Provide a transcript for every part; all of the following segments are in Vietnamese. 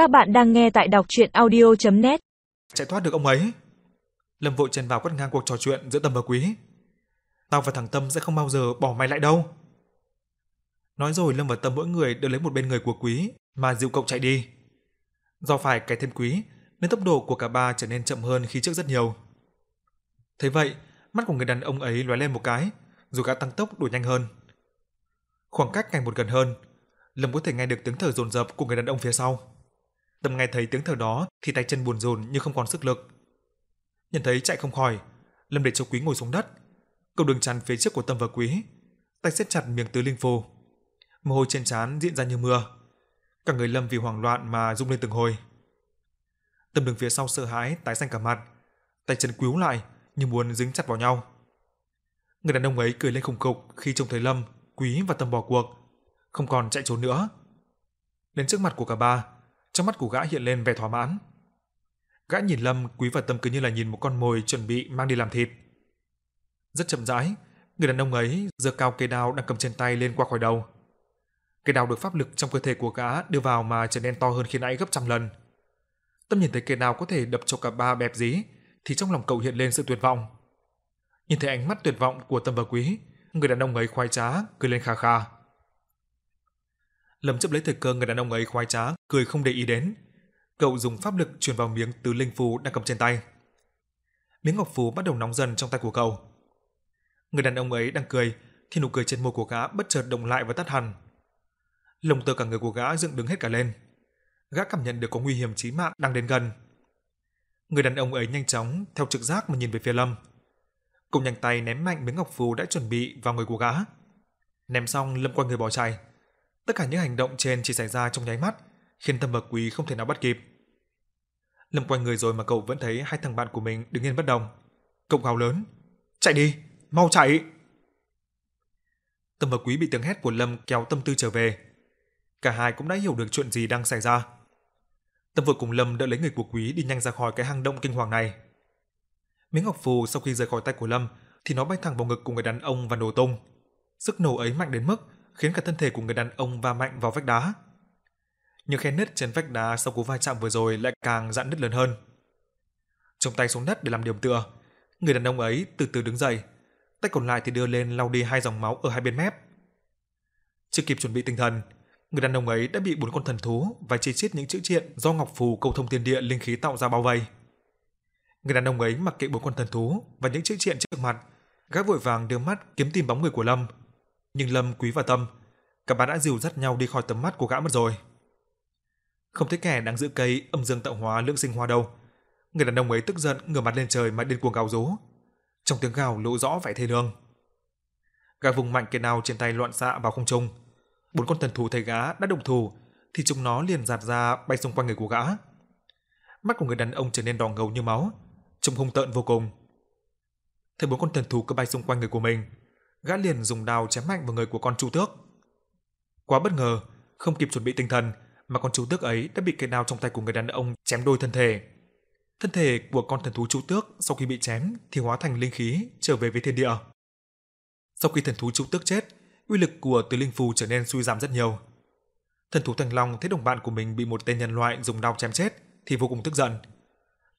Các bạn đang nghe tại đọc chuyện audio.net Chạy thoát được ông ấy. Lâm vội chen vào cắt ngang cuộc trò chuyện giữa Tâm và Quý. Tao và thằng Tâm sẽ không bao giờ bỏ mày lại đâu. Nói rồi Lâm và Tâm mỗi người đều lấy một bên người của Quý mà dịu cậu chạy đi. Do phải cái thêm Quý nên tốc độ của cả ba trở nên chậm hơn khi trước rất nhiều. Thế vậy, mắt của người đàn ông ấy lóe lên một cái, rồi gã tăng tốc đuổi nhanh hơn. Khoảng cách ngày một gần hơn, Lâm có thể nghe được tiếng thở dồn dập của người đàn ông phía sau. Tâm nghe thấy tiếng thở đó thì tay chân buồn rồn như không còn sức lực. Nhận thấy chạy không khỏi, Lâm để cho Quý ngồi xuống đất, cầu đường chắn phía trước của Tâm và Quý, tay siết chặt miệng tứ linh phù. Mồ hôi trên trán diễn ra như mưa. Cả người Lâm vì hoảng loạn mà rung lên từng hồi. Tâm đứng phía sau sợ hãi, tái xanh cả mặt, tay chân quíu lại như muốn dính chặt vào nhau. Người đàn ông ấy cười lên khủng khục khi trông thấy Lâm, Quý và Tâm bỏ cuộc, không còn chạy trốn nữa. Đến trước mặt của cả ba, trong mắt của gã hiện lên vẻ thỏa mãn. Gã nhìn Lâm, Quý và Tâm cứ như là nhìn một con mồi chuẩn bị mang đi làm thịt. Rất chậm rãi, người đàn ông ấy giơ cao cây đao đang cầm trên tay lên qua khỏi đầu. Cây đao được pháp lực trong cơ thể của gã đưa vào mà trở nên to hơn khi nãy gấp trăm lần. Tâm nhìn thấy cây đao có thể đập cho cả ba bẹp dí, thì trong lòng cậu hiện lên sự tuyệt vọng. Nhìn thấy ánh mắt tuyệt vọng của Tâm và Quý, người đàn ông ấy khoái trá, cười lên khà khà. Lâm chấp lấy thời cơ người đàn ông ấy khoái trá, cười không để ý đến. Cậu dùng pháp lực truyền vào miếng tứ linh phù đang cầm trên tay. Miếng ngọc phù bắt đầu nóng dần trong tay của cậu. Người đàn ông ấy đang cười, thì nụ cười trên môi của gã bất chợt động lại và tắt hẳn. Lồng tơ cả người của gã dựng đứng hết cả lên. Gã cảm nhận được có nguy hiểm chí mạng đang đến gần. Người đàn ông ấy nhanh chóng theo trực giác mà nhìn về phía Lâm. Cậu nhanh tay ném mạnh miếng ngọc phù đã chuẩn bị vào người của gã. Ném xong Lâm quay người bỏ chạy. Tất cả những hành động trên chỉ xảy ra trong nháy mắt, khiến Tâm bậc Quý không thể nào bắt kịp. Lâm quay người rồi mà cậu vẫn thấy hai thằng bạn của mình đứng yên bất động. Cậu gào lớn, "Chạy đi, mau chạy!" Tâm bậc Quý bị tiếng hét của Lâm kéo tâm tư trở về. Cả hai cũng đã hiểu được chuyện gì đang xảy ra. Tâm vừa cùng Lâm đỡ lấy người của Quý đi nhanh ra khỏi cái hang động kinh hoàng này. Miếng ngọc phù sau khi rời khỏi tay của Lâm thì nó bay thẳng vào ngực của người đàn ông và nổ tung. Sức nổ ấy mạnh đến mức khiến cả thân thể của người đàn ông va mạnh vào vách đá. Những khe nứt trên vách đá sau cú va chạm vừa rồi lại càng dạn nứt lớn hơn. Trong tay xuống đất để làm điểm tựa, người đàn ông ấy từ từ đứng dậy, tay còn lại thì đưa lên lau đi hai dòng máu ở hai bên mép. Chưa kịp chuẩn bị tinh thần, người đàn ông ấy đã bị bốn con thần thú và chi chít những chữ triện do ngọc phù cầu thông thiên địa linh khí tạo ra bao vây. Người đàn ông ấy mặc kệ bốn con thần thú và những chữ triện trước mặt, gã vội vàng đưa mắt kiếm tìm bóng người của Lâm. Nhưng Lâm, Quý và Tâm, cả bạn đã dìu dắt nhau đi khỏi tầm mắt của gã mất rồi. Không thấy kẻ đang giữ cây âm dương tạo hóa lượng sinh hoa đâu. Người đàn ông ấy tức giận ngửa mặt lên trời mà điên cuồng gào rú. Trong tiếng gào lộ rõ vẻ thê lương. Gã vùng mạnh cây nào trên tay loạn xạ vào không trung. Bốn con thần thú thấy gã đã động thủ thì chúng nó liền giạt ra bay xung quanh người của gã. Mắt của người đàn ông trở nên đỏ ngầu như máu, trông hung tợn vô cùng. Thấy bốn con thần thú cứ bay xung quanh người của mình, gã liền dùng đao chém mạnh vào người của con chu tước. Quá bất ngờ, không kịp chuẩn bị tinh thần, mà con chu tước ấy đã bị cây đao trong tay của người đàn ông chém đôi thân thể. Thân thể của con thần thú chu tước sau khi bị chém thì hóa thành linh khí trở về với thiên địa. Sau khi thần thú chu tước chết, uy lực của tứ linh phù trở nên suy giảm rất nhiều. Thần thú Thành Long thấy đồng bạn của mình bị một tên nhân loại dùng đao chém chết thì vô cùng tức giận.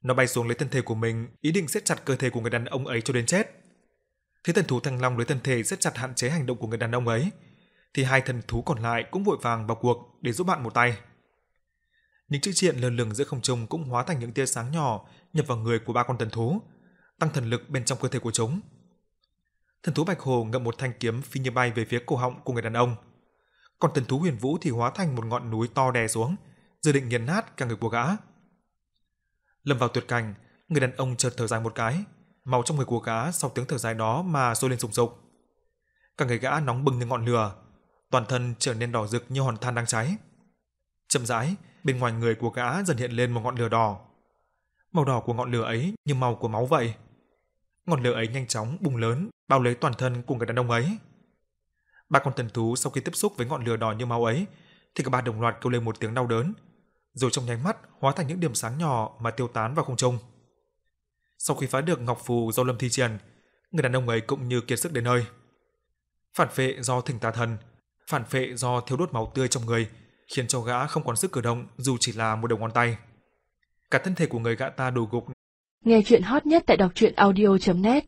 Nó bay xuống lấy thân thể của mình, ý định siết chặt cơ thể của người đàn ông ấy cho đến chết. Thế thần thú Thanh Long lấy thân thể siết chặt hạn chế hành động của người đàn ông ấy, thì hai thần thú còn lại cũng vội vàng vào cuộc để giúp bạn một tay. Những chữ triện lần lửng giữa không trung cũng hóa thành những tia sáng nhỏ nhập vào người của ba con thần thú, tăng thần lực bên trong cơ thể của chúng. Thần thú Bạch Hồ ngậm một thanh kiếm phi như bay về phía cổ họng của người đàn ông. Còn thần thú Huyền Vũ thì hóa thành một ngọn núi to đè xuống, dự định nghiền nát cả người của gã. Lâm vào tuyệt cảnh, người đàn ông chợt thở dài một cái, máu trong người của gã sau tiếng thở dài đó mà sôi lên sùng sục. Cả người gã nóng bừng như ngọn lửa, toàn thân trở nên đỏ rực như hòn than đang cháy. Chậm rãi, bên ngoài người của gã dần hiện lên một ngọn lửa đỏ. Màu đỏ của ngọn lửa ấy như màu của máu vậy. Ngọn lửa ấy nhanh chóng bùng lớn, bao lấy toàn thân của người đàn ông ấy. Ba con thần thú sau khi tiếp xúc với ngọn lửa đỏ như máu ấy, thì cả ba đồng loạt kêu lên một tiếng đau đớn, rồi trong nháy mắt hóa thành những điểm sáng nhỏ mà tiêu tán vào không trung. Sau khi phá được ngọc phù do Lâm Thi triển, người đàn ông ấy cũng như kiệt sức đến nơi. Phản phệ do thỉnh tà thần, phản phệ do thiếu đốt máu tươi trong người, khiến cho gã không còn sức cử động dù chỉ là một đầu ngón tay. Cả thân thể của người gã ta đổ gục. Nghe chuyện hot nhất tại đọc truyện audio.net